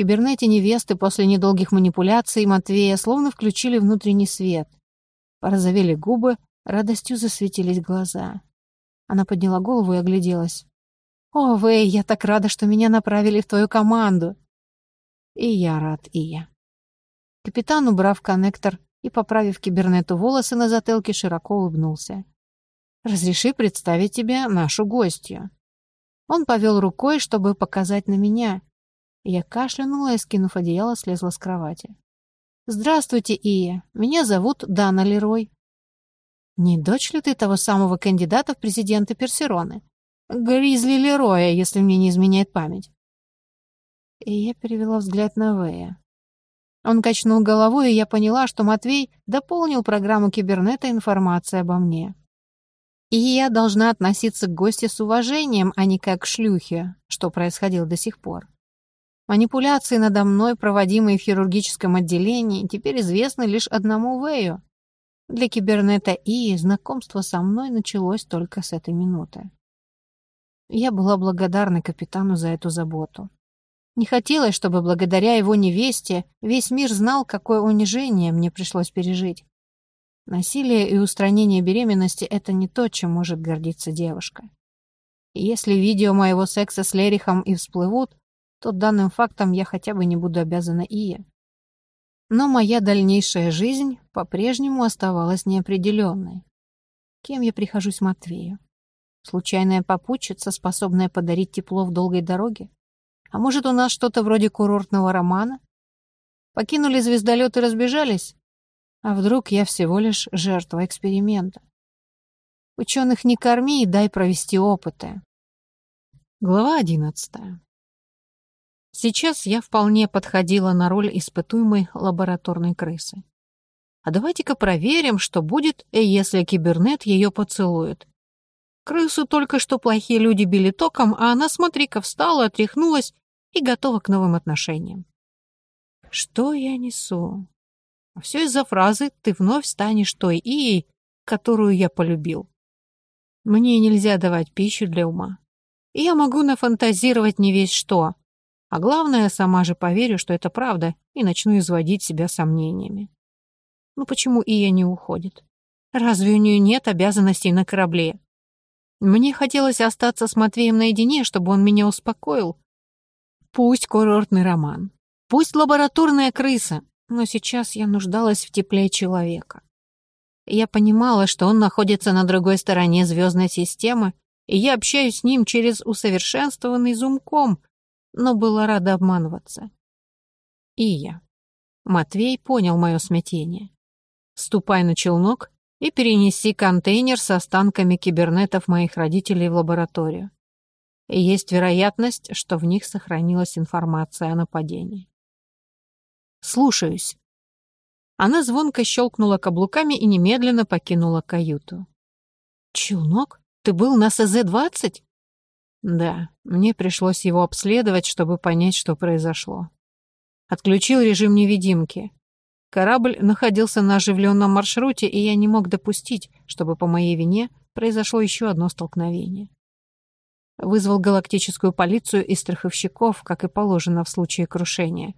кибернете невесты после недолгих манипуляций Матвея словно включили внутренний свет. Порозовели губы, радостью засветились глаза. Она подняла голову и огляделась. «О, Вэй, я так рада, что меня направили в твою команду!» «И я рад, Ия». Капитан, убрав коннектор и поправив кибернету волосы на затылке, широко улыбнулся. «Разреши представить тебе нашу гостью». Он повел рукой, чтобы показать на меня. Я кашлянула и, скинув одеяло, слезла с кровати. «Здравствуйте, Ия. Меня зовут Дана Лерой». «Не дочь ли ты того самого кандидата в президенты Персероны?» Гризли Лероя, если мне не изменяет память. И я перевела взгляд на Вэя. Он качнул головой, и я поняла, что Матвей дополнил программу кибернета информацией обо мне. И я должна относиться к гости с уважением, а не как к шлюхе, что происходило до сих пор. Манипуляции надо мной, проводимые в хирургическом отделении, теперь известны лишь одному Вэю. Для кибернета И знакомство со мной началось только с этой минуты. Я была благодарна капитану за эту заботу. Не хотелось, чтобы благодаря его невесте весь мир знал, какое унижение мне пришлось пережить. Насилие и устранение беременности — это не то, чем может гордиться девушка. И если видео моего секса с Лерихом и всплывут, то данным фактом я хотя бы не буду обязана Ие. Но моя дальнейшая жизнь по-прежнему оставалась неопределенной. Кем я прихожусь Матвею? Случайная попутчица, способная подарить тепло в долгой дороге? А может, у нас что-то вроде курортного романа? Покинули звездолет и разбежались? А вдруг я всего лишь жертва эксперимента? Ученых не корми и дай провести опыты. Глава одиннадцатая. Сейчас я вполне подходила на роль испытуемой лабораторной крысы. А давайте-ка проверим, что будет, если кибернет ее поцелует. Крысу только что плохие люди били током, а она, смотри-ка, встала, отряхнулась и готова к новым отношениям. Что я несу? Все из-за фразы «ты вновь станешь той Ией, которую я полюбил». Мне нельзя давать пищу для ума. И я могу нафантазировать не весь что. А главное, сама же поверю, что это правда, и начну изводить себя сомнениями. Ну почему Ия не уходит? Разве у нее нет обязанностей на корабле? Мне хотелось остаться с Матвеем наедине, чтобы он меня успокоил. Пусть курортный роман, пусть лабораторная крыса, но сейчас я нуждалась в тепле человека. Я понимала, что он находится на другой стороне звездной системы, и я общаюсь с ним через усовершенствованный зумком, но была рада обманываться. И я. Матвей понял мое смятение. Ступай на челнок и перенеси контейнер с останками кибернетов моих родителей в лабораторию. Есть вероятность, что в них сохранилась информация о нападении. Слушаюсь. Она звонко щелкнула каблуками и немедленно покинула каюту. «Челнок? Ты был на СЗ-20?» «Да, мне пришлось его обследовать, чтобы понять, что произошло. Отключил режим невидимки. Корабль находился на оживленном маршруте, и я не мог допустить, чтобы по моей вине произошло еще одно столкновение. Вызвал галактическую полицию и страховщиков, как и положено в случае крушения.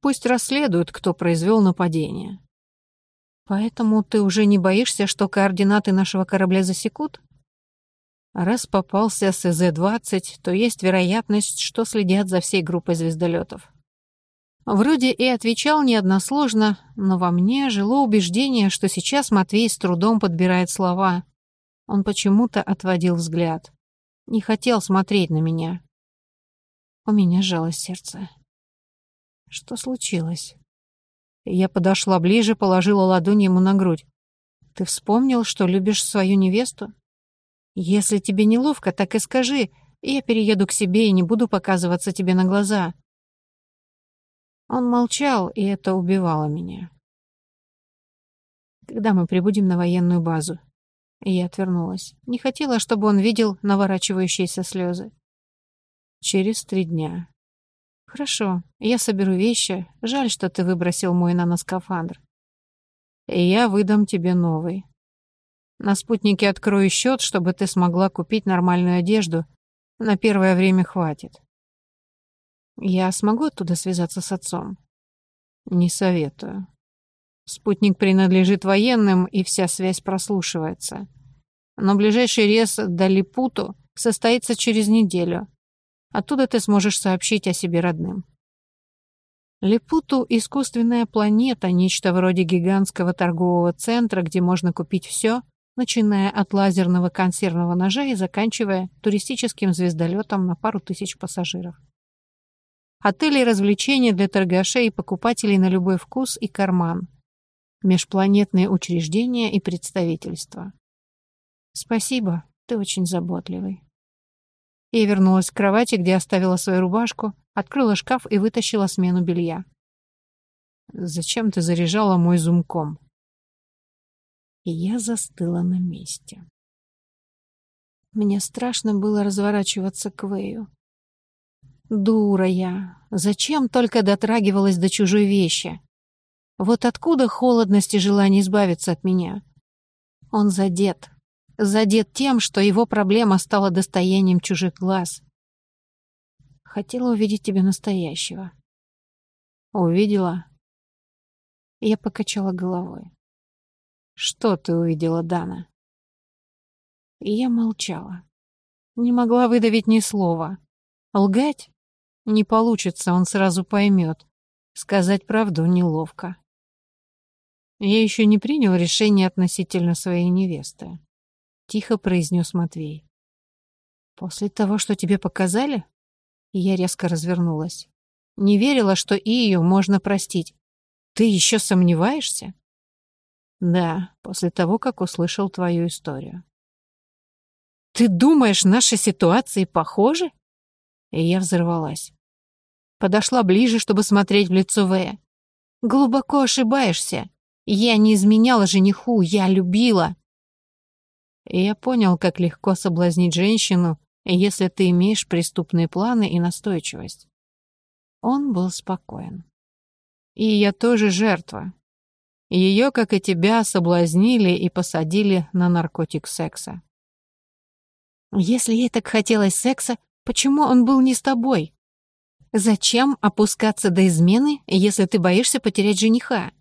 Пусть расследуют, кто произвел нападение. Поэтому ты уже не боишься, что координаты нашего корабля засекут? Раз попался СЗ-20, то есть вероятность, что следят за всей группой звездолетов. Вроде и отвечал неодносложно, но во мне жило убеждение, что сейчас Матвей с трудом подбирает слова. Он почему-то отводил взгляд. Не хотел смотреть на меня. У меня сжалось сердце. Что случилось? Я подошла ближе, положила ладонь ему на грудь. Ты вспомнил, что любишь свою невесту? Если тебе неловко, так и скажи. Я перееду к себе и не буду показываться тебе на глаза. Он молчал, и это убивало меня. Когда мы прибудем на военную базу? я отвернулась. Не хотела, чтобы он видел наворачивающиеся слезы. Через три дня. Хорошо, я соберу вещи. Жаль, что ты выбросил мой наноскафандр. Я выдам тебе новый. На спутнике открою счет, чтобы ты смогла купить нормальную одежду. На первое время хватит. Я смогу оттуда связаться с отцом? Не советую. Спутник принадлежит военным, и вся связь прослушивается. Но ближайший рейс до Липуту состоится через неделю. Оттуда ты сможешь сообщить о себе родным. Липуту — искусственная планета, нечто вроде гигантского торгового центра, где можно купить все, начиная от лазерного консервного ножа и заканчивая туристическим звездолетом на пару тысяч пассажиров. Отели и развлечения для торгашей и покупателей на любой вкус и карман. Межпланетные учреждения и представительства. Спасибо, ты очень заботливый. Я вернулась к кровати, где оставила свою рубашку, открыла шкаф и вытащила смену белья. «Зачем ты заряжала мой зумком?» И я застыла на месте. Мне страшно было разворачиваться к Вэю. Дура я. Зачем только дотрагивалась до чужой вещи? Вот откуда холодность и желание избавиться от меня? Он задет. Задет тем, что его проблема стала достоянием чужих глаз. Хотела увидеть тебя настоящего. Увидела. Я покачала головой. Что ты увидела, Дана? И я молчала. Не могла выдавить ни слова. Лгать? Не получится, он сразу поймет. Сказать правду неловко. Я еще не принял решение относительно своей невесты. Тихо произнес Матвей. После того, что тебе показали? Я резко развернулась. Не верила, что и ее можно простить. Ты еще сомневаешься? Да, после того, как услышал твою историю. Ты думаешь, наши ситуации похожи? И я взорвалась. Подошла ближе, чтобы смотреть в лицо Вэя. Глубоко ошибаешься. Я не изменяла жениху, я любила. И я понял, как легко соблазнить женщину, если ты имеешь преступные планы и настойчивость. Он был спокоен. И я тоже жертва. Ее, как и тебя, соблазнили и посадили на наркотик секса. Если ей так хотелось секса, почему он был не с тобой? Зачем опускаться до измены, если ты боишься потерять жениха?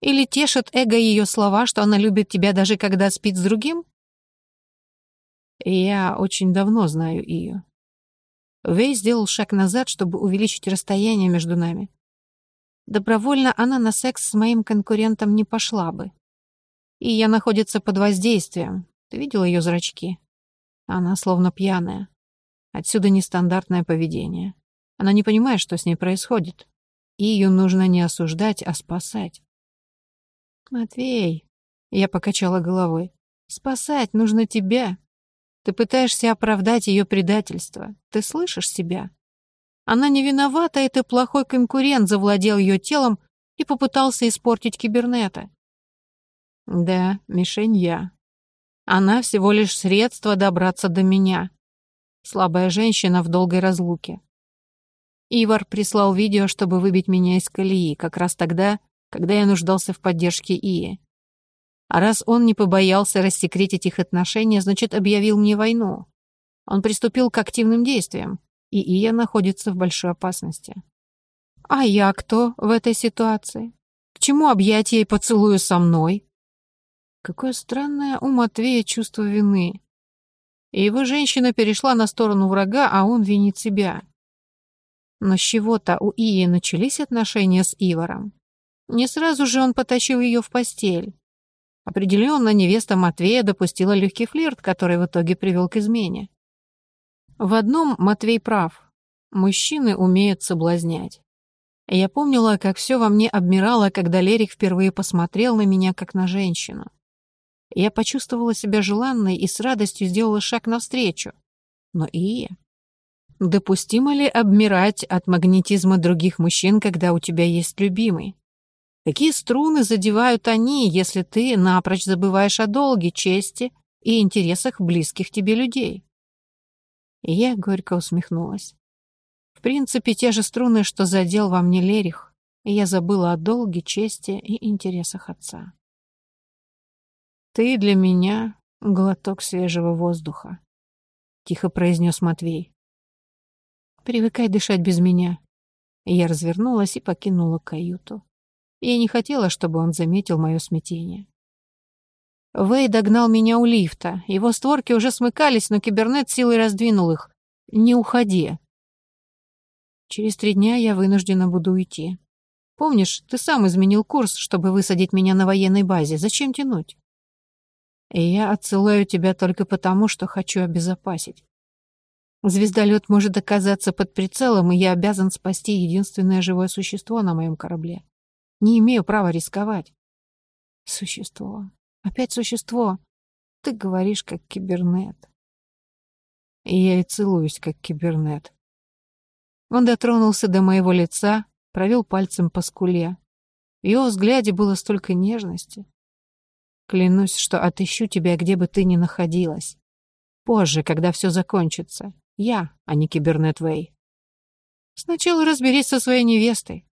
Или тешит эго ее слова, что она любит тебя даже когда спит с другим? Я очень давно знаю ее. Вэй сделал шаг назад, чтобы увеличить расстояние между нами. Добровольно она на секс с моим конкурентом не пошла бы. И я находится под воздействием. Ты видел ее зрачки? Она словно пьяная. Отсюда нестандартное поведение. Она не понимает, что с ней происходит. И ее нужно не осуждать, а спасать. «Матвей», — я покачала головой, — «спасать нужно тебя. Ты пытаешься оправдать ее предательство. Ты слышишь себя? Она не виновата, ты плохой конкурент завладел ее телом и попытался испортить кибернета. Да, мишень я. Она всего лишь средство добраться до меня. Слабая женщина в долгой разлуке. Ивар прислал видео, чтобы выбить меня из колеи, как раз тогда, когда я нуждался в поддержке Ии. А раз он не побоялся рассекретить их отношения, значит, объявил мне войну. Он приступил к активным действиям, и Ия находится в большой опасности. А я кто в этой ситуации? К чему объятия и поцелую со мной? Какое странное у Матвея чувство вины. Его женщина перешла на сторону врага, а он винит себя. Но с чего-то у Ии начались отношения с Иваром. Не сразу же он потащил ее в постель. Определенно, невеста Матвея допустила легкий флирт, который в итоге привел к измене. В одном Матвей прав. Мужчины умеют соблазнять. Я помнила, как все во мне обмирало, когда Лерик впервые посмотрел на меня, как на женщину. Я почувствовала себя желанной и с радостью сделала шаг навстречу. Но и... Допустимо ли обмирать от магнетизма других мужчин, когда у тебя есть любимый? Какие струны задевают они, если ты напрочь забываешь о долге, чести и интересах близких тебе людей? И я горько усмехнулась. В принципе, те же струны, что задел во мне Лерих, и я забыла о долге, чести и интересах отца. «Ты для меня глоток свежего воздуха», — тихо произнес Матвей. «Привыкай дышать без меня», Я развернулась и покинула каюту. Я не хотела, чтобы он заметил мое смятение. Вэй догнал меня у лифта. Его створки уже смыкались, но кибернет силой раздвинул их. «Не уходи». Через три дня я вынуждена буду уйти. Помнишь, ты сам изменил курс, чтобы высадить меня на военной базе. Зачем тянуть? И я отсылаю тебя только потому, что хочу обезопасить. Звездолет может оказаться под прицелом, и я обязан спасти единственное живое существо на моем корабле. Не имею права рисковать. Существо. Опять существо. Ты говоришь, как кибернет. И я и целуюсь, как кибернет. Он дотронулся до моего лица, провел пальцем по скуле. В его взгляде было столько нежности. Клянусь, что отыщу тебя, где бы ты ни находилась. Позже, когда все закончится. Я, а не кибернет Вэй. Сначала разберись со своей невестой.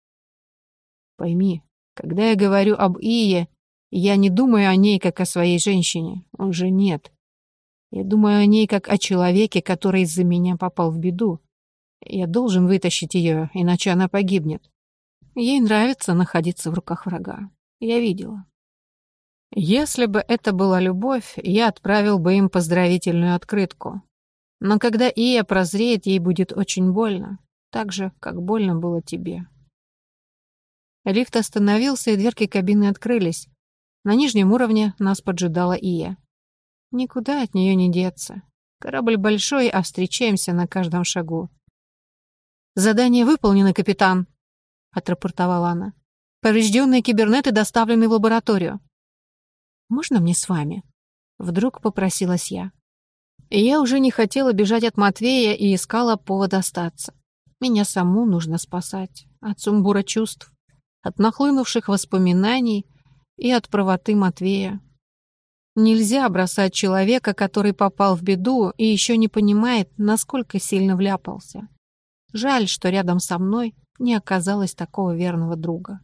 Пойми, когда я говорю об Ие, я не думаю о ней как о своей женщине. Уже нет. Я думаю о ней как о человеке, который из-за меня попал в беду. Я должен вытащить ее, иначе она погибнет. Ей нравится находиться в руках врага. Я видела. Если бы это была любовь, я отправил бы им поздравительную открытку. Но когда Ия прозреет, ей будет очень больно. Так же, как больно было тебе. Лифт остановился, и дверки кабины открылись. На нижнем уровне нас поджидала Ия. Никуда от нее не деться. Корабль большой, а встречаемся на каждом шагу. «Задание выполнено, капитан», — отрапортовала она. «Поврежденные кибернеты доставлены в лабораторию». «Можно мне с вами?» — вдруг попросилась я. я уже не хотела бежать от Матвея и искала повод остаться. Меня саму нужно спасать от сумбура чувств, от нахлынувших воспоминаний и от правоты Матвея. Нельзя бросать человека, который попал в беду и еще не понимает, насколько сильно вляпался. Жаль, что рядом со мной не оказалось такого верного друга.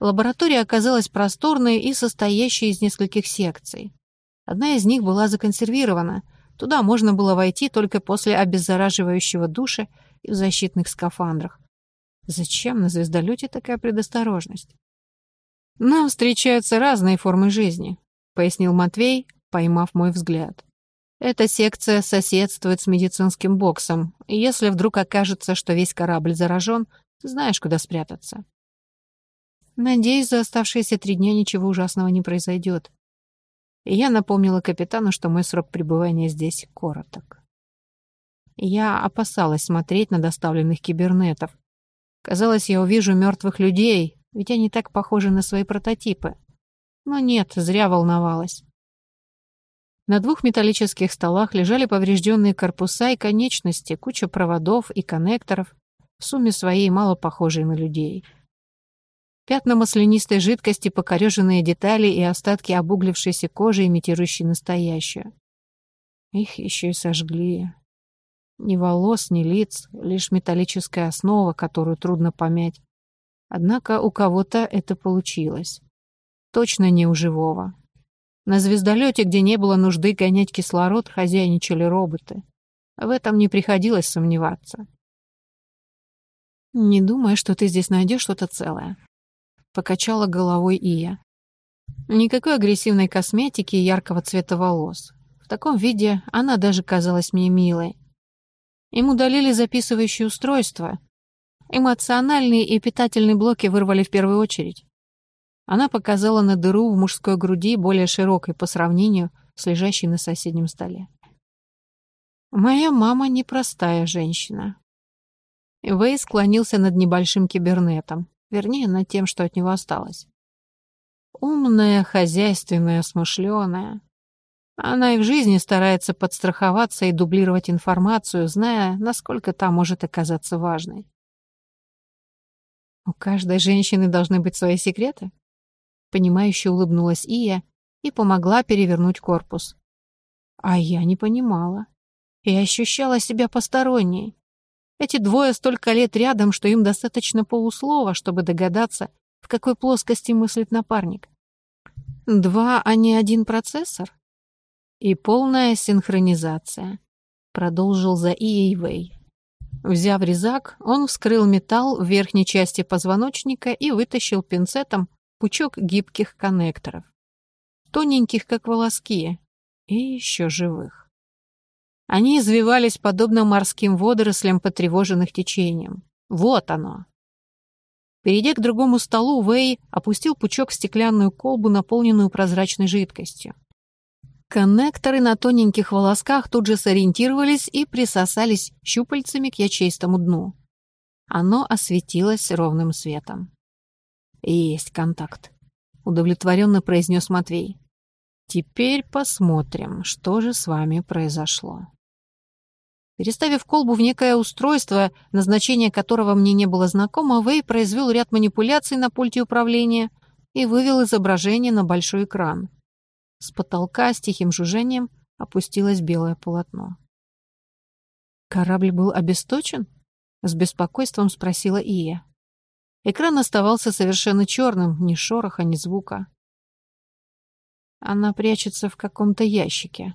Лаборатория оказалась просторной и состоящей из нескольких секций. Одна из них была законсервирована. Туда можно было войти только после обеззараживающего душа и в защитных скафандрах. Зачем на звездолете такая предосторожность? «Нам встречаются разные формы жизни», — пояснил Матвей, поймав мой взгляд. «Эта секция соседствует с медицинским боксом, если вдруг окажется, что весь корабль заражен, знаешь, куда спрятаться». «Надеюсь, за оставшиеся три дня ничего ужасного не произойдет». Я напомнила капитану, что мой срок пребывания здесь короток. Я опасалась смотреть на доставленных кибернетов. Казалось, я увижу мертвых людей, ведь они так похожи на свои прототипы. Но нет, зря волновалась. На двух металлических столах лежали поврежденные корпуса и конечности, куча проводов и коннекторов, в сумме своей мало похожие на людей. Пятна маслянистой жидкости, покореженные детали и остатки обуглившейся кожи, имитирующей настоящую. Их еще и сожгли. Ни волос, ни лиц, лишь металлическая основа, которую трудно помять. Однако у кого-то это получилось. Точно не у живого. На звездолете, где не было нужды гонять кислород, хозяйничали роботы. В этом не приходилось сомневаться. «Не думай, что ты здесь найдешь что-то целое», — покачала головой Ия. Никакой агрессивной косметики и яркого цвета волос. В таком виде она даже казалась мне милой. Им удалили записывающее устройство, Эмоциональные и питательные блоки вырвали в первую очередь. Она показала на дыру в мужской груди, более широкой по сравнению с лежащей на соседнем столе. «Моя мама непростая женщина». Вэй склонился над небольшим кибернетом, вернее, над тем, что от него осталось. Умная, хозяйственная, смышленая. Она и в жизни старается подстраховаться и дублировать информацию, зная, насколько та может оказаться важной. У каждой женщины должны быть свои секреты? Понимающе улыбнулась Ия и помогла перевернуть корпус. А я не понимала. И ощущала себя посторонней. Эти двое столько лет рядом, что им достаточно полуслова, чтобы догадаться, в какой плоскости мыслит напарник. Два, а не один процессор? И полная синхронизация. Продолжил за Ией Вэй. Взяв резак, он вскрыл металл в верхней части позвоночника и вытащил пинцетом пучок гибких коннекторов. Тоненьких, как волоски, и еще живых. Они извивались подобно морским водорослям, потревоженных течением. Вот оно. Перейдя к другому столу, Вэй опустил пучок в стеклянную колбу, наполненную прозрачной жидкостью. Коннекторы на тоненьких волосках тут же сориентировались и присосались щупальцами к ячейстому дну. Оно осветилось ровным светом. «Есть контакт», — удовлетворенно произнес Матвей. «Теперь посмотрим, что же с вами произошло». Переставив колбу в некое устройство, назначение которого мне не было знакомо, Вэй произвел ряд манипуляций на пульте управления и вывел изображение на большой экран. С потолка с тихим жужжением опустилось белое полотно. «Корабль был обесточен?» — с беспокойством спросила Ия. Экран оставался совершенно черным, ни шороха, ни звука. Она прячется в каком-то ящике.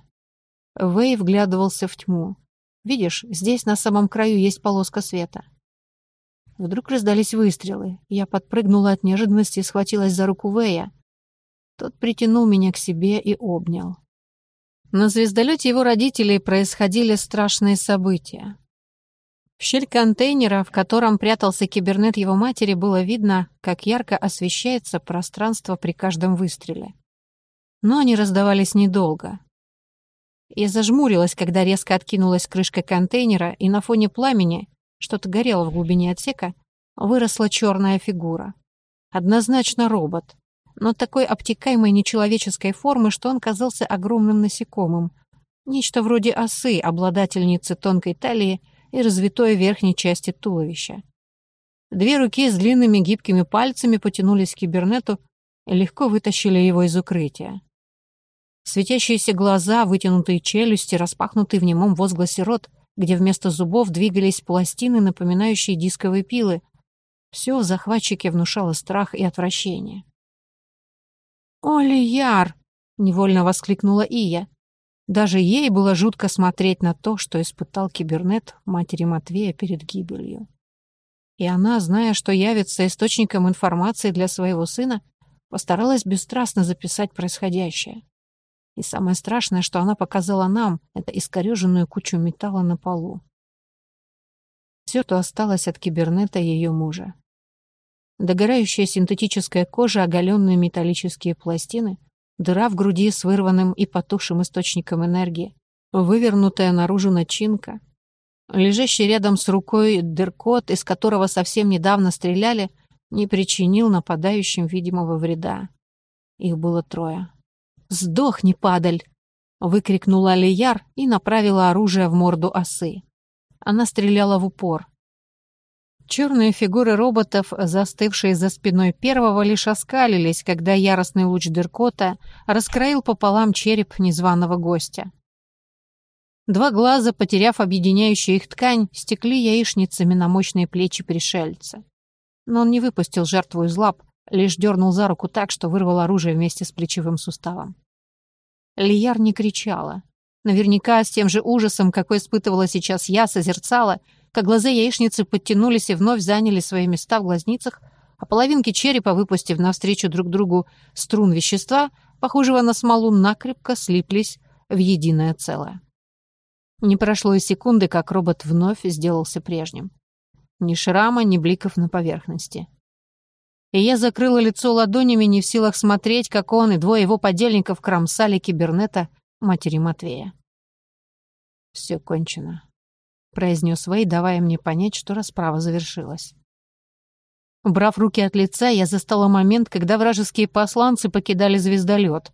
Вэй вглядывался в тьму. Видишь, здесь на самом краю есть полоска света. Вдруг раздались выстрелы. Я подпрыгнула от неожиданности и схватилась за руку Вэя. Тот притянул меня к себе и обнял. На звездолете его родителей происходили страшные события. В щель контейнера, в котором прятался кибернет его матери, было видно, как ярко освещается пространство при каждом выстреле. Но они раздавались недолго. Я зажмурилась, когда резко откинулась крышка контейнера, и на фоне пламени, что-то горело в глубине отсека, выросла черная фигура. Однозначно робот, но такой обтекаемой нечеловеческой формы, что он казался огромным насекомым. Нечто вроде осы, обладательницы тонкой талии и развитой верхней части туловища. Две руки с длинными гибкими пальцами потянулись к кибернету и легко вытащили его из укрытия. Светящиеся глаза, вытянутые челюсти, распахнутый в немом возгласе рот, где вместо зубов двигались пластины, напоминающие дисковые пилы. Все в захватчике внушало страх и отвращение. «Оли Яр!» — невольно воскликнула Ия. Даже ей было жутко смотреть на то, что испытал кибернет матери Матвея перед гибелью. И она, зная, что явится источником информации для своего сына, постаралась бесстрастно записать происходящее. И самое страшное, что она показала нам, это искореженную кучу металла на полу. Все, что осталось от кибернета ее мужа. Догорающая синтетическая кожа, оголенные металлические пластины, дыра в груди с вырванным и потухшим источником энергии, вывернутая наружу начинка, лежащий рядом с рукой дыркот, из которого совсем недавно стреляли, не причинил нападающим видимого вреда. Их было трое. «Сдохни, падаль!» — выкрикнула Алияр и направила оружие в морду осы. Она стреляла в упор. Черные фигуры роботов, застывшие за спиной первого, лишь оскалились, когда яростный луч Дыркота раскроил пополам череп незваного гостя. Два глаза, потеряв объединяющую их ткань, стекли яичницами на мощные плечи пришельца. Но он не выпустил жертву из лап, лишь дернул за руку так, что вырвал оружие вместе с плечевым суставом. Лияр не кричала. Наверняка с тем же ужасом, какой испытывала сейчас я, созерцала, как глаза яичницы подтянулись и вновь заняли свои места в глазницах, а половинки черепа, выпустив навстречу друг другу струн вещества, похожего на смолу, накрепко слиплись в единое целое. Не прошло и секунды, как робот вновь сделался прежним. Ни шрама, ни бликов на поверхности и я закрыла лицо ладонями, не в силах смотреть, как он и двое его подельников кромсали кибернета матери Матвея. «Все кончено», — произнес Вэй, давая мне понять, что расправа завершилась. Убрав руки от лица, я застала момент, когда вражеские посланцы покидали звездолет.